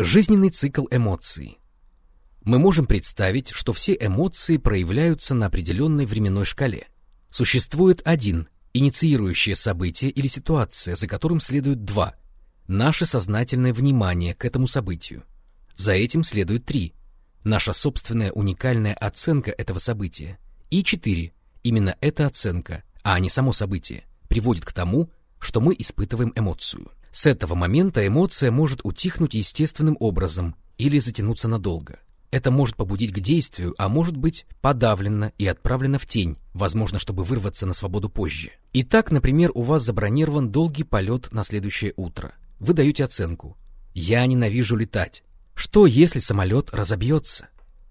Жизненный цикл эмоций. Мы можем представить, что все эмоции проявляются на определенной временной шкале. Существует один, инициирующее событие или ситуация, за которым следует два. Наше сознательное внимание к этому событию. За этим следует три. Наша собственная уникальная оценка этого события. И четыре. Именно эта оценка, а не само событие, приводит к тому, что мы испытываем эмоцию. С этого момента эмоция может утихнуть естественным образом или затянуться надолго. Это может побудить к действию, а может быть подавлено и отправлено в тень, возможно, чтобы вырваться на свободу позже. Итак, например, у вас забронирован долгий полет на следующее утро. Вы даете оценку. «Я ненавижу летать». Что, если самолет разобьется?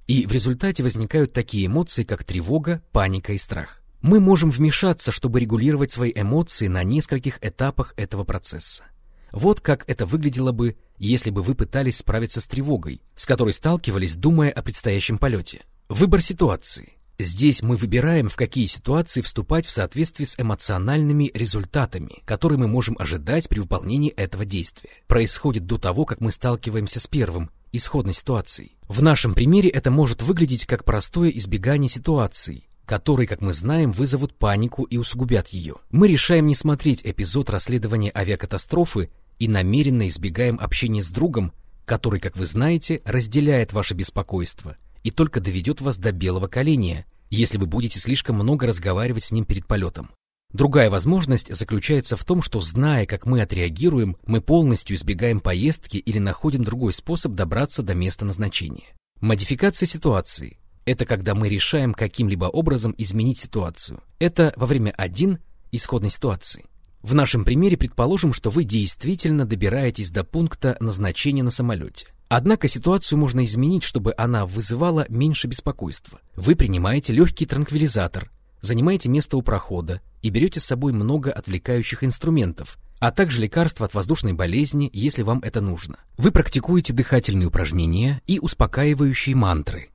И в результате возникают такие эмоции, как тревога, паника и страх. Мы можем вмешаться, чтобы регулировать свои эмоции на нескольких этапах этого процесса. Вот как это выглядело бы, если бы вы пытались справиться с тревогой, с которой сталкивались, думая о предстоящем полете. Выбор ситуации. Здесь мы выбираем, в какие ситуации вступать в соответствии с эмоциональными результатами, которые мы можем ожидать при выполнении этого действия. Происходит до того, как мы сталкиваемся с первым, исходной ситуацией. В нашем примере это может выглядеть как простое избегание ситуаций, которые, как мы знаем, вызовут панику и усугубят ее. Мы решаем не смотреть эпизод расследования авиакатастрофы и намеренно избегаем общения с другом, который, как вы знаете, разделяет ваше беспокойство и только доведет вас до белого коленя, если вы будете слишком много разговаривать с ним перед полетом. Другая возможность заключается в том, что, зная, как мы отреагируем, мы полностью избегаем поездки или находим другой способ добраться до места назначения. Модификация ситуации это когда мы решаем каким-либо образом изменить ситуацию. Это во время один исходной ситуации. В нашем примере предположим, что вы действительно добираетесь до пункта назначения на самолете. Однако ситуацию можно изменить, чтобы она вызывала меньше беспокойства. Вы принимаете легкий транквилизатор, занимаете место у прохода и берете с собой много отвлекающих инструментов, а также лекарства от воздушной болезни, если вам это нужно. Вы практикуете дыхательные упражнения и успокаивающие мантры.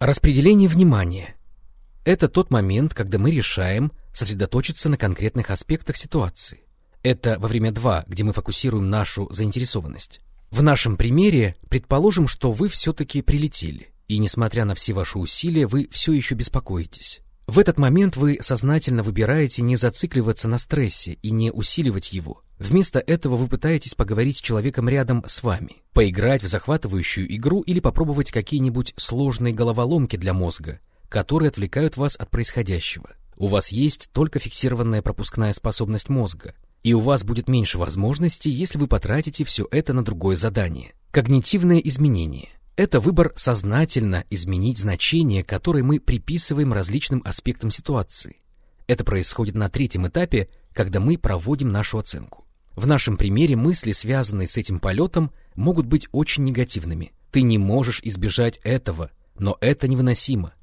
Распределение внимания – это тот момент, когда мы решаем сосредоточиться на конкретных аспектах ситуации. Это во время 2, где мы фокусируем нашу заинтересованность. В нашем примере предположим, что вы все-таки прилетели, и несмотря на все ваши усилия, вы все еще беспокоитесь. В этот момент вы сознательно выбираете не зацикливаться на стрессе и не усиливать его. Вместо этого вы пытаетесь поговорить с человеком рядом с вами, поиграть в захватывающую игру или попробовать какие-нибудь сложные головоломки для мозга, которые отвлекают вас от происходящего. У вас есть только фиксированная пропускная способность мозга, и у вас будет меньше возможностей, если вы потратите все это на другое задание. Когнитивное изменение. Это выбор сознательно изменить значение, которое мы приписываем различным аспектам ситуации. Это происходит на третьем этапе, когда мы проводим нашу оценку. В нашем примере мысли, связанные с этим полетом, могут быть очень негативными. Ты не можешь избежать этого, но это невыносимо.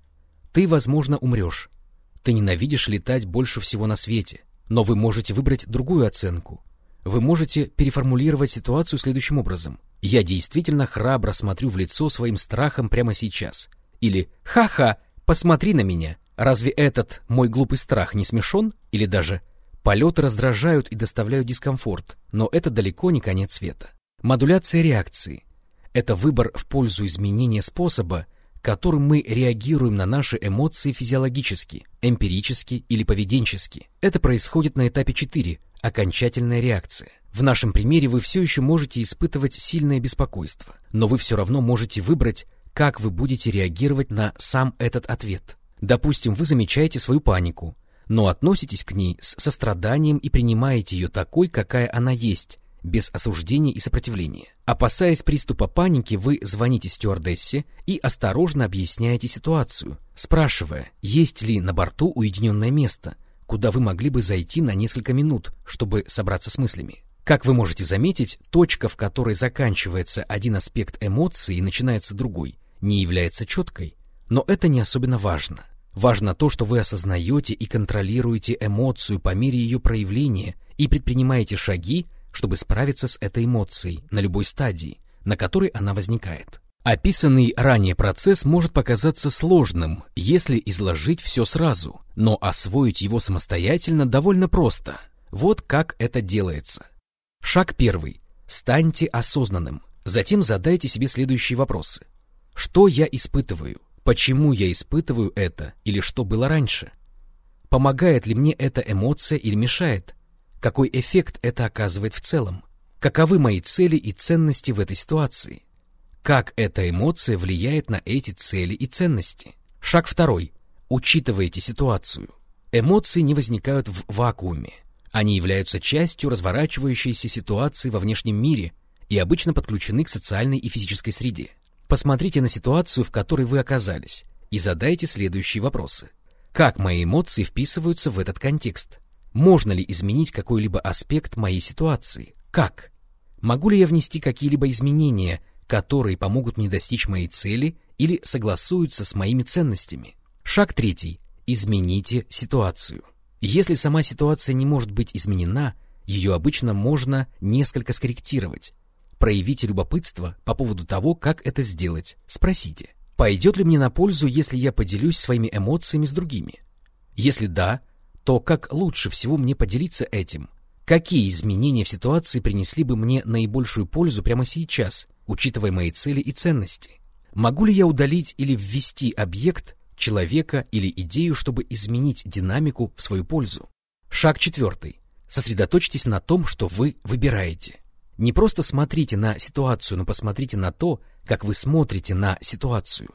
Ты, возможно, умрешь. Ты ненавидишь летать больше всего на свете, но вы можете выбрать другую оценку. Вы можете переформулировать ситуацию следующим образом. Я действительно храбро смотрю в лицо своим страхом прямо сейчас. Или «Ха-ха, посмотри на меня». Разве этот мой глупый страх не смешон? Или даже «Полеты раздражают и доставляют дискомфорт, но это далеко не конец света». Модуляция реакции – это выбор в пользу изменения способа, которым мы реагируем на наши эмоции физиологически, эмпирически или поведенчески. Это происходит на этапе 4 – окончательная реакция. В нашем примере вы все еще можете испытывать сильное беспокойство, но вы все равно можете выбрать, как вы будете реагировать на сам этот ответ. Допустим, вы замечаете свою панику, но относитесь к ней с состраданием и принимаете ее такой, какая она есть, без осуждения и сопротивления. Опасаясь приступа паники, вы звоните стюардессе и осторожно объясняете ситуацию, спрашивая, есть ли на борту уединенное место, куда вы могли бы зайти на несколько минут, чтобы собраться с мыслями. Как вы можете заметить, точка, в которой заканчивается один аспект эмоции и начинается другой, не является четкой, но это не особенно важно. Важно то, что вы осознаете и контролируете эмоцию по мере ее проявления и предпринимаете шаги, чтобы справиться с этой эмоцией на любой стадии, на которой она возникает. Описанный ранее процесс может показаться сложным, если изложить все сразу, но освоить его самостоятельно довольно просто. Вот как это делается – Шаг первый. Станьте осознанным. Затем задайте себе следующие вопросы. Что я испытываю? Почему я испытываю это? Или что было раньше? Помогает ли мне эта эмоция или мешает? Какой эффект это оказывает в целом? Каковы мои цели и ценности в этой ситуации? Как эта эмоция влияет на эти цели и ценности? Шаг второй. Учитывайте ситуацию. Эмоции не возникают в вакууме. Они являются частью разворачивающейся ситуации во внешнем мире и обычно подключены к социальной и физической среде. Посмотрите на ситуацию, в которой вы оказались, и задайте следующие вопросы. Как мои эмоции вписываются в этот контекст? Можно ли изменить какой-либо аспект моей ситуации? Как? Могу ли я внести какие-либо изменения, которые помогут мне достичь моей цели или согласуются с моими ценностями? Шаг третий. Измените ситуацию. Если сама ситуация не может быть изменена, ее обычно можно несколько скорректировать. Проявите любопытство по поводу того, как это сделать. Спросите, пойдет ли мне на пользу, если я поделюсь своими эмоциями с другими? Если да, то как лучше всего мне поделиться этим? Какие изменения в ситуации принесли бы мне наибольшую пользу прямо сейчас, учитывая мои цели и ценности? Могу ли я удалить или ввести объект, человека или идею, чтобы изменить динамику в свою пользу? Шаг четвертый. Сосредоточьтесь на том, что вы выбираете. Не просто смотрите на ситуацию, но посмотрите на то, как вы смотрите на ситуацию.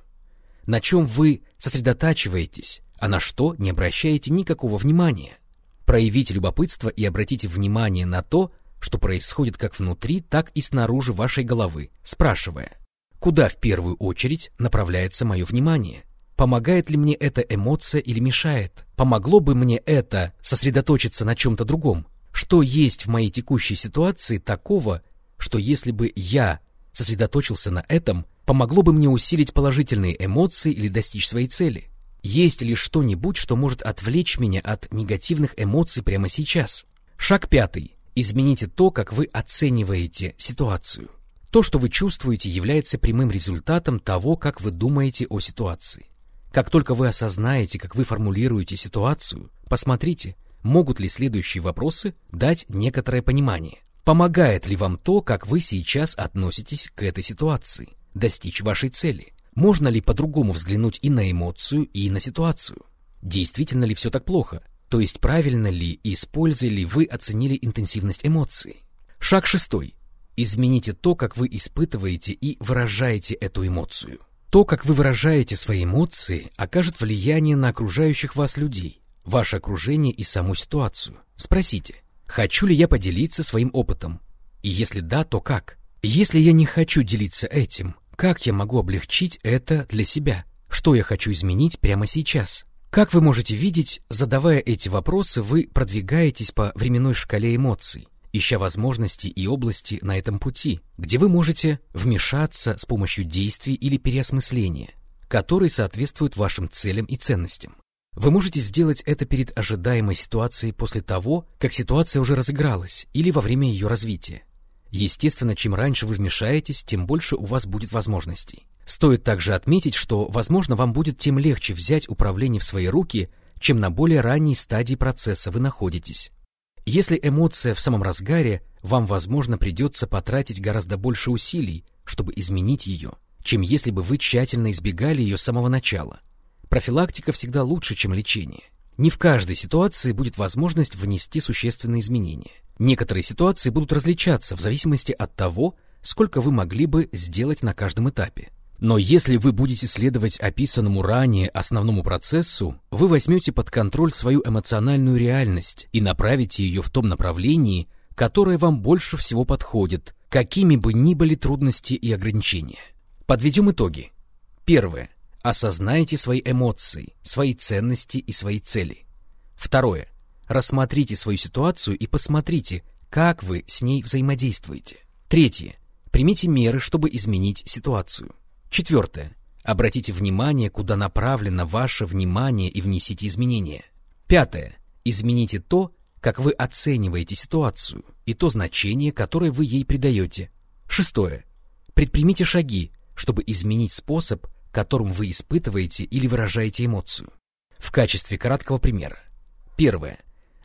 На чем вы сосредотачиваетесь, а на что не обращаете никакого внимания. Проявите любопытство и обратите внимание на то, что происходит как внутри, так и снаружи вашей головы, спрашивая, куда в первую очередь направляется мое внимание, помогает ли мне эта эмоция или мешает, помогло бы мне это сосредоточиться на чем-то другом, что есть в моей текущей ситуации такого, что если бы я сосредоточился на этом, помогло бы мне усилить положительные эмоции или достичь своей цели? Есть ли что-нибудь, что может отвлечь меня от негативных эмоций прямо сейчас? Шаг пятый. Измените то, как вы оцениваете ситуацию. То, что вы чувствуете, является прямым результатом того, как вы думаете о ситуации. Как только вы осознаете, как вы формулируете ситуацию, посмотрите, могут ли следующие вопросы дать некоторое понимание. Помогает ли вам то, как вы сейчас относитесь к этой ситуации, достичь вашей цели? Можно ли по-другому взглянуть и на эмоцию, и на ситуацию? Действительно ли все так плохо? То есть правильно ли и с пользой ли вы оценили интенсивность эмоций? Шаг шестой. Измените то, как вы испытываете и выражаете эту эмоцию. То, как вы выражаете свои эмоции, окажет влияние на окружающих вас людей, ваше окружение и саму ситуацию. Спросите, хочу ли я поделиться своим опытом? И если да, то как? Если я не хочу делиться этим, как я могу облегчить это для себя? Что я хочу изменить прямо сейчас? Как вы можете видеть, задавая эти вопросы, вы продвигаетесь по временной шкале эмоций, ища возможности и области на этом пути, где вы можете вмешаться с помощью действий или переосмысления, которые соответствуют вашим целям и ценностям. Вы можете сделать это перед ожидаемой ситуацией после того, как ситуация уже разыгралась, или во время ее развития. Естественно, чем раньше вы вмешаетесь, тем больше у вас будет возможностей. Стоит также отметить, что, возможно, вам будет тем легче взять управление в свои руки, чем на более ранней стадии процесса вы находитесь. Если эмоция в самом разгаре, вам, возможно, придется потратить гораздо больше усилий, чтобы изменить ее, чем если бы вы тщательно избегали ее с самого начала – Профилактика всегда лучше, чем лечение. Не в каждой ситуации будет возможность внести существенные изменения. Некоторые ситуации будут различаться в зависимости от того, сколько вы могли бы сделать на каждом этапе. Но если вы будете следовать описанному ранее основному процессу, вы возьмете под контроль свою эмоциональную реальность и направите ее в том направлении, которое вам больше всего подходит, какими бы ни были трудности и ограничения. Подведем итоги. Первое. Осознайте свои эмоции, свои ценности и свои цели. Второе. Рассмотрите свою ситуацию и посмотрите, как вы с ней взаимодействуете. Третье. Примите меры, чтобы изменить ситуацию. Четвертое. Обратите внимание, куда направлено ваше внимание и внесите изменения. Пятое. Измените то, как вы оцениваете ситуацию и то значение, которое вы ей придаете. Шестое. Предпримите шаги, чтобы изменить способ, которым вы испытываете или выражаете эмоцию. В качестве краткого примера. Первое.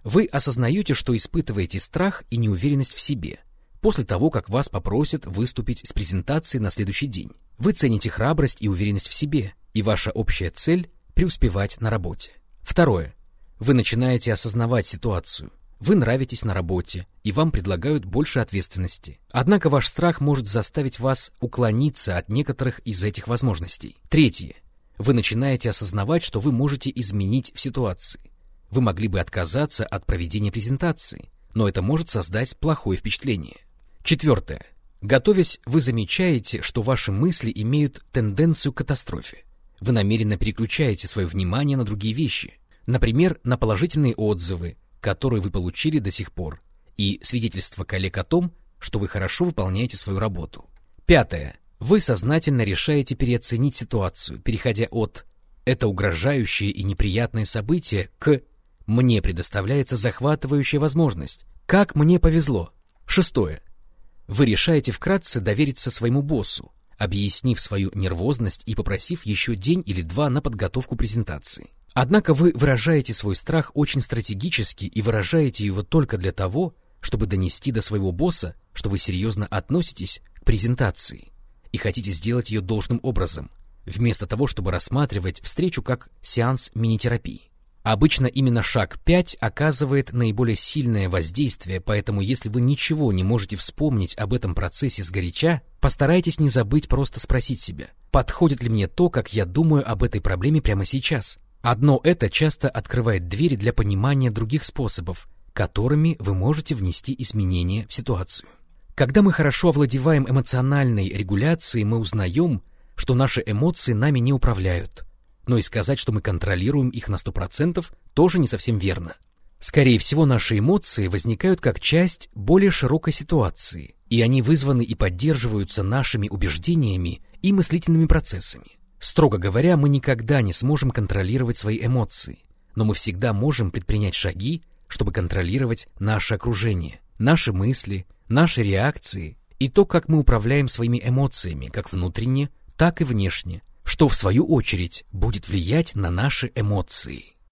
Вы осознаете, что испытываете страх и неуверенность в себе. после того, как вас попросят выступить с презентацией на следующий день. Вы цените храбрость и уверенность в себе, и ваша общая цель – преуспевать на работе. Второе. Вы начинаете осознавать ситуацию. Вы нравитесь на работе, и вам предлагают больше ответственности. Однако ваш страх может заставить вас уклониться от некоторых из этих возможностей. Третье. Вы начинаете осознавать, что вы можете изменить в ситуации. Вы могли бы отказаться от проведения презентации, но это может создать плохое впечатление. Четвертое. Готовясь, вы замечаете, что ваши мысли имеют тенденцию к катастрофе. Вы намеренно переключаете свое внимание на другие вещи, например, на положительные отзывы, которые вы получили до сих пор, и свидетельство коллег о том, что вы хорошо выполняете свою работу. Пятое. Вы сознательно решаете переоценить ситуацию, переходя от «это угрожающее и неприятное событие» к «мне предоставляется захватывающая возможность», «как мне повезло». Шестое. Вы решаете вкратце довериться своему боссу, объяснив свою нервозность и попросив еще день или два на подготовку презентации. Однако вы выражаете свой страх очень стратегически и выражаете его только для того, чтобы донести до своего босса, что вы серьезно относитесь к презентации и хотите сделать ее должным образом, вместо того, чтобы рассматривать встречу как сеанс мини-терапии. Обычно именно шаг 5 оказывает наиболее сильное воздействие, поэтому если вы ничего не можете вспомнить об этом процессе сгоряча, постарайтесь не забыть просто спросить себя, подходит ли мне то, как я думаю об этой проблеме прямо сейчас. Одно это часто открывает двери для понимания других способов, которыми вы можете внести изменения в ситуацию. Когда мы хорошо овладеваем эмоциональной регуляцией, мы узнаем, что наши эмоции нами не управляют, но и сказать, что мы контролируем их на 100%, тоже не совсем верно. Скорее всего, наши эмоции возникают как часть более широкой ситуации, и они вызваны и поддерживаются нашими убеждениями и мыслительными процессами. Строго говоря, мы никогда не сможем контролировать свои эмоции, но мы всегда можем предпринять шаги, чтобы контролировать наше окружение, наши мысли, наши реакции и то, как мы управляем своими эмоциями, как внутренне, так и внешне, что в свою очередь будет влиять на наши эмоции.